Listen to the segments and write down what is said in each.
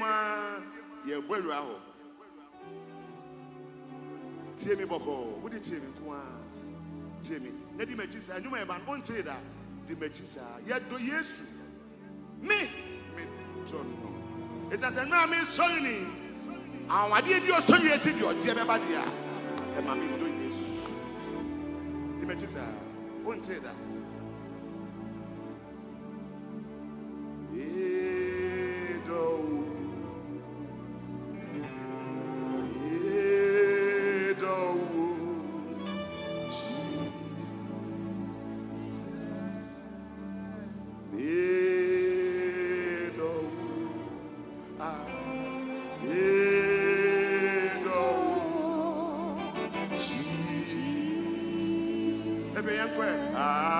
maa yɛbɔ awura hɔ. Tie mi bɔkɔ wodi tie mi nko ara. Tie mi. Na di m'akyi saa nnwuma yɛ ba no ɔnte da. Di m'akyi saa. Yɛdɔ yesu. Mi mi tɔ no esase nnua mi sɔri ni àwọn adeɛ bi ɔsɔri ekyi di ɔgye bɛba di a ɛma mi dɔ yesu. Di m'akyi saa. Ɔnte da. Jesus. Ebe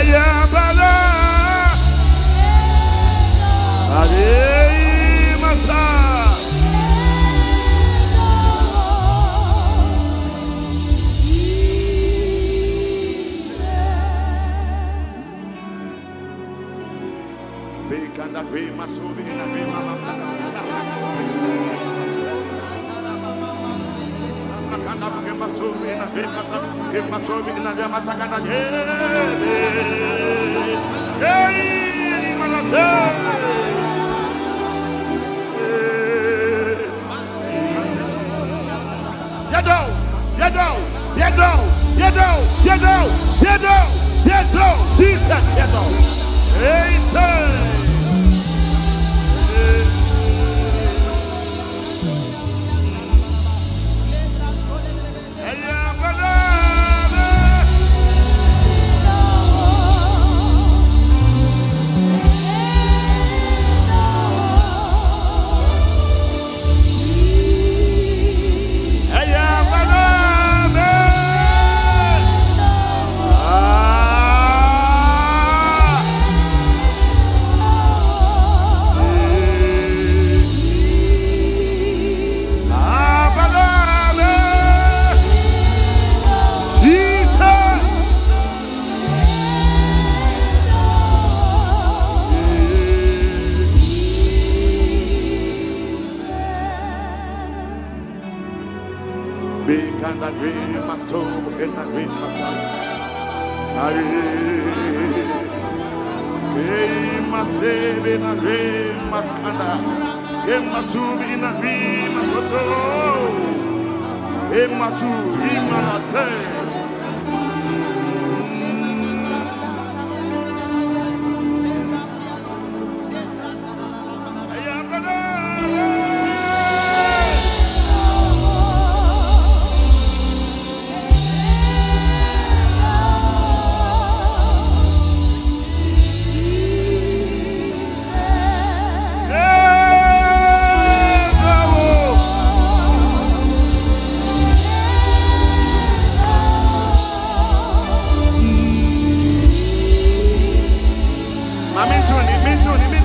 ẹ̀yà bàlá. Àdéhùn. Kwe masobi na kwe masobi kwe masobi na kwe masakanda Hey, manase. Yado, yado, yado, yado, yado, yado, yado, Jesus, yado. Amen. Hey, must in a dream makanda. Hey, must in a dream must Hey, must I'm in tune, I'm in I'm.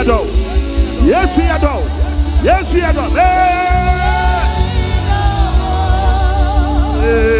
Yes, we yɛdɔ yesu yɛdɔ yesu yɛdɔ ee.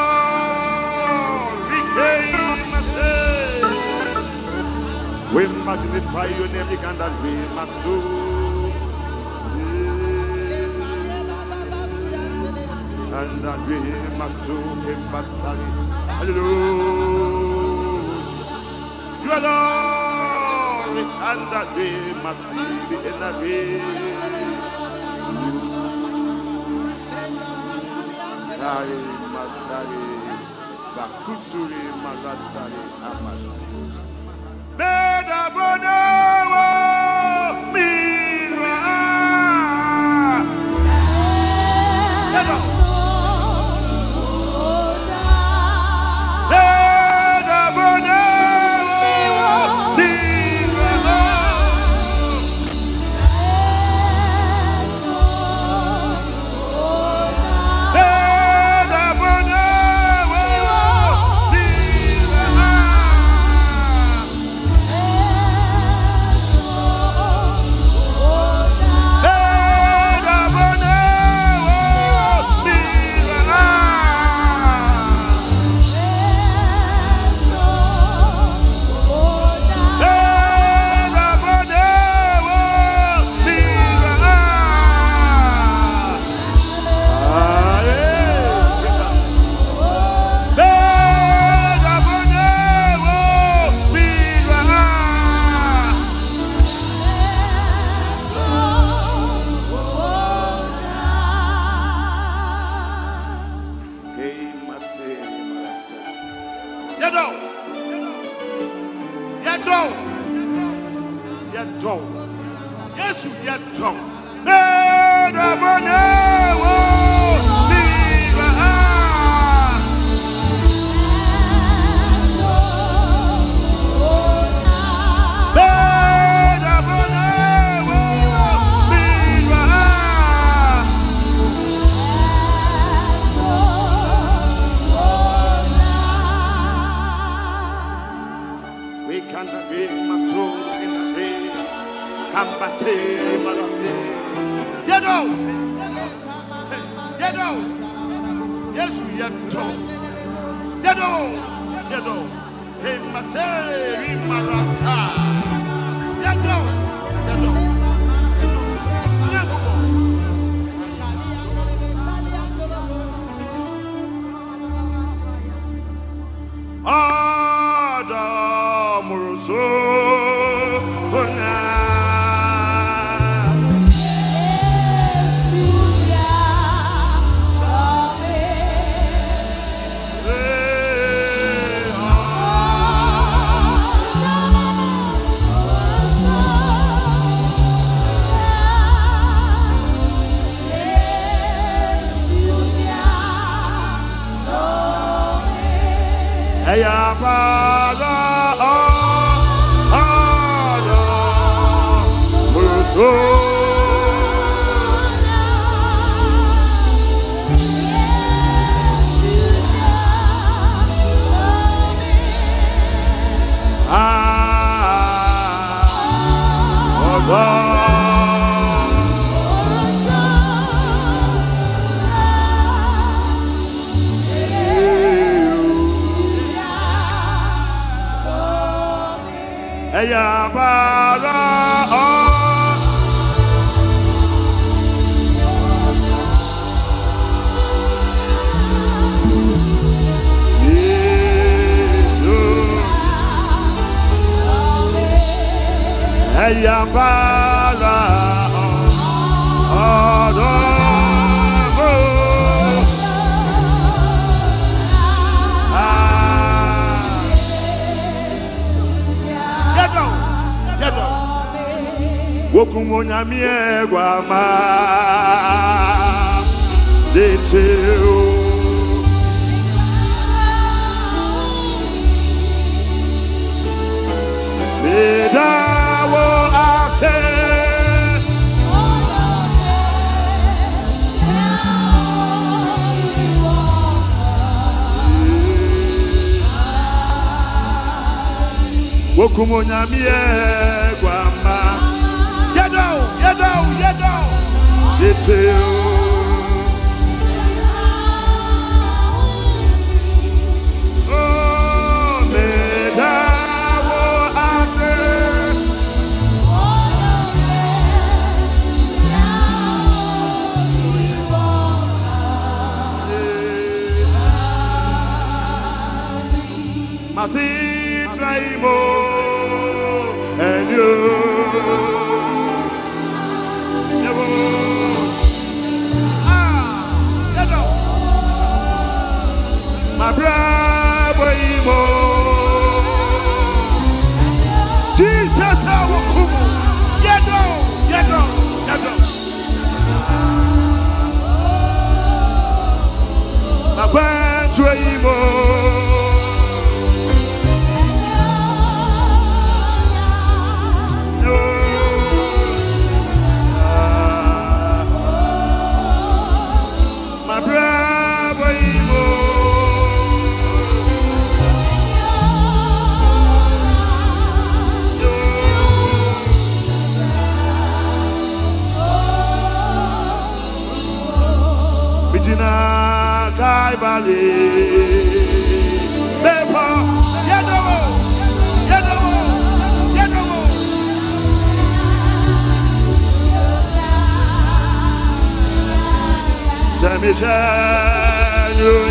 magnify your name, you can that be my soul. And that be my soul, in Hallelujah. You alone, and that be my city, and that be. Tari, Mastari, Bakusuri, Malastari, Amazon. Davona. can passer, balancer. Yedo, yedo. Yedo, yedo. Yedo, yedo. Oh! Ẹ̀yà ẹ̀yà bàrà ọ́. Ẹ̀yà bàrà wokum onyame ɛguama deteo meda wo ate wokum onyame ɛguama Oh, ate Masi traimo brother imo Samisha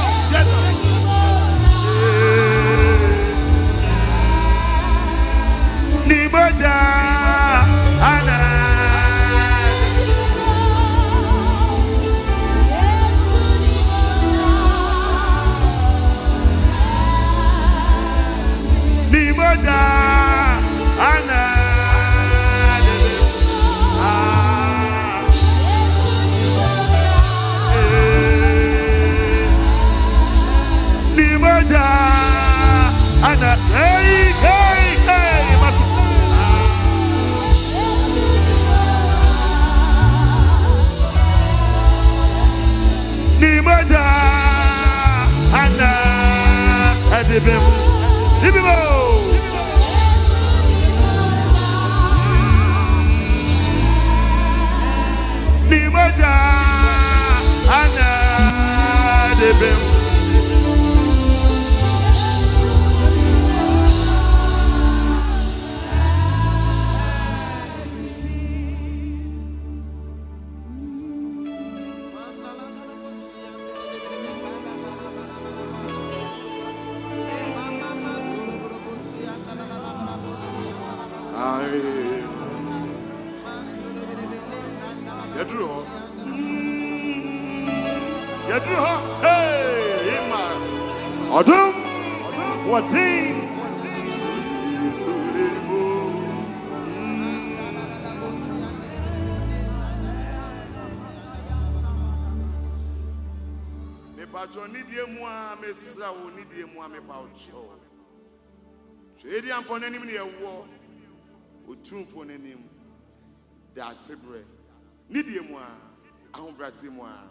ni moja ana mepatwɔ nidie mu a mesra wo nidie mu a mepawkyɛw hwɛ ɛdi ampɔ n'anim ne yɛwoɔ otumfo n'anim da ase berɛ nidie mu a ahobrɛase mu a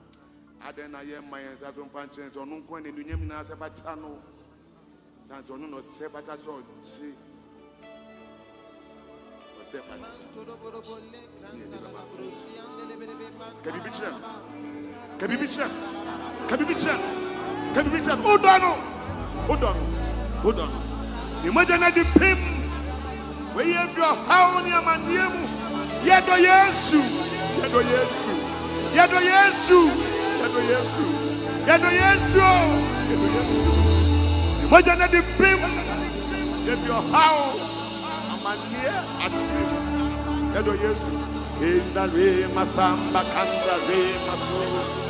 adɛn na yɛmma yɛn nsa so mfa nkyɛn sɛ ɔno nko a n'anuonyam nyinaa sɛ bata no san sɛ ɔno na ɔsɛ bata sɛ ɔgye ɔsɛ fata ka biribi kyerɛ no ka biribi kyerɛ no ka biribi kyerɛ no ka biribi kyerɛ wodɔ no wodɔ no wodɔ no ne mogya no de pem wɔyi afi ɔhaw ne amanneɛ mu yɛdɔ yesu yɛdɔ yesu yɛdɔ yesu yɛdɔ yesu yɛdɔ yesu yɛdɔ yesu ne mogya no de pem yɛfi ɔhaw amanneɛ atete mu yɛdɔ yesu kenda re masamba kanda re maso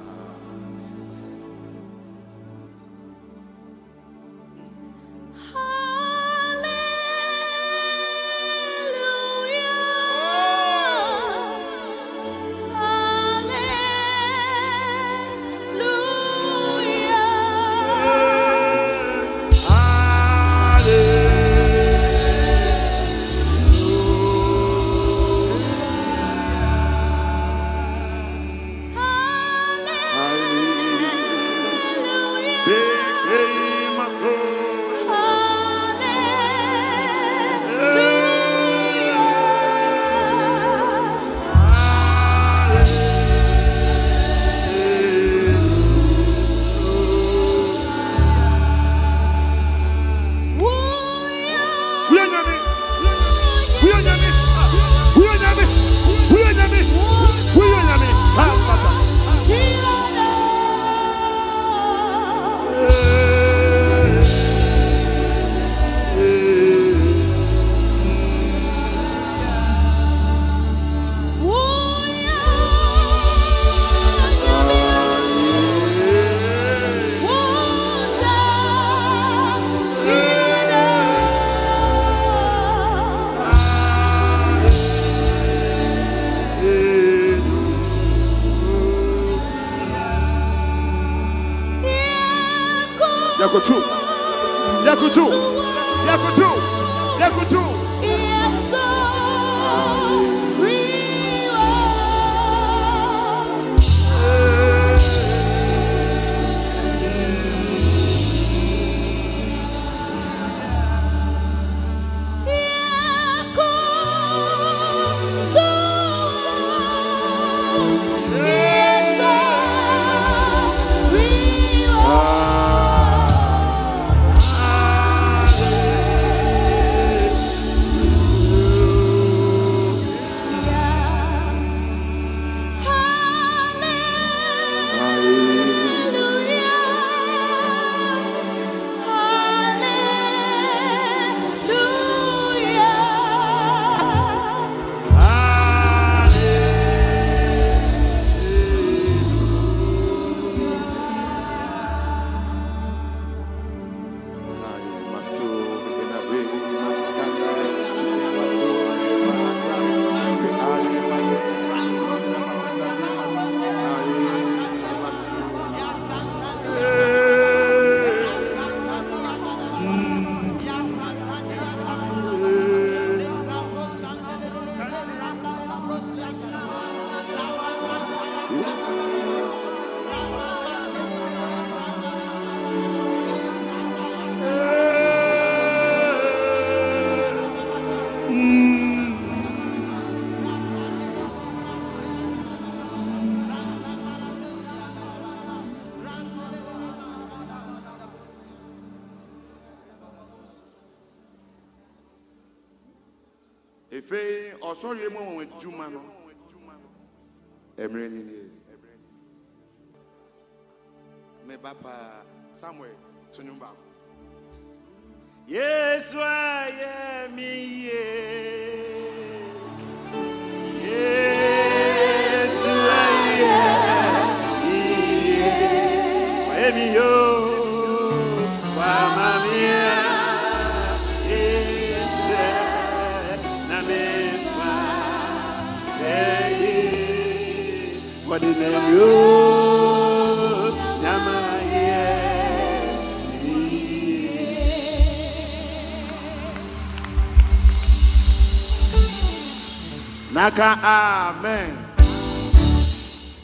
Yakutu, Yakutu, Yakutu, Yakutu. Efei ɔsɔre mu wɔn adwuma no mmerɛ ni nie meba paa samuel nnwom baako yesu ayɛ mi yie yesu ayɛ mi wɔde na yo nyama. Naka, amen.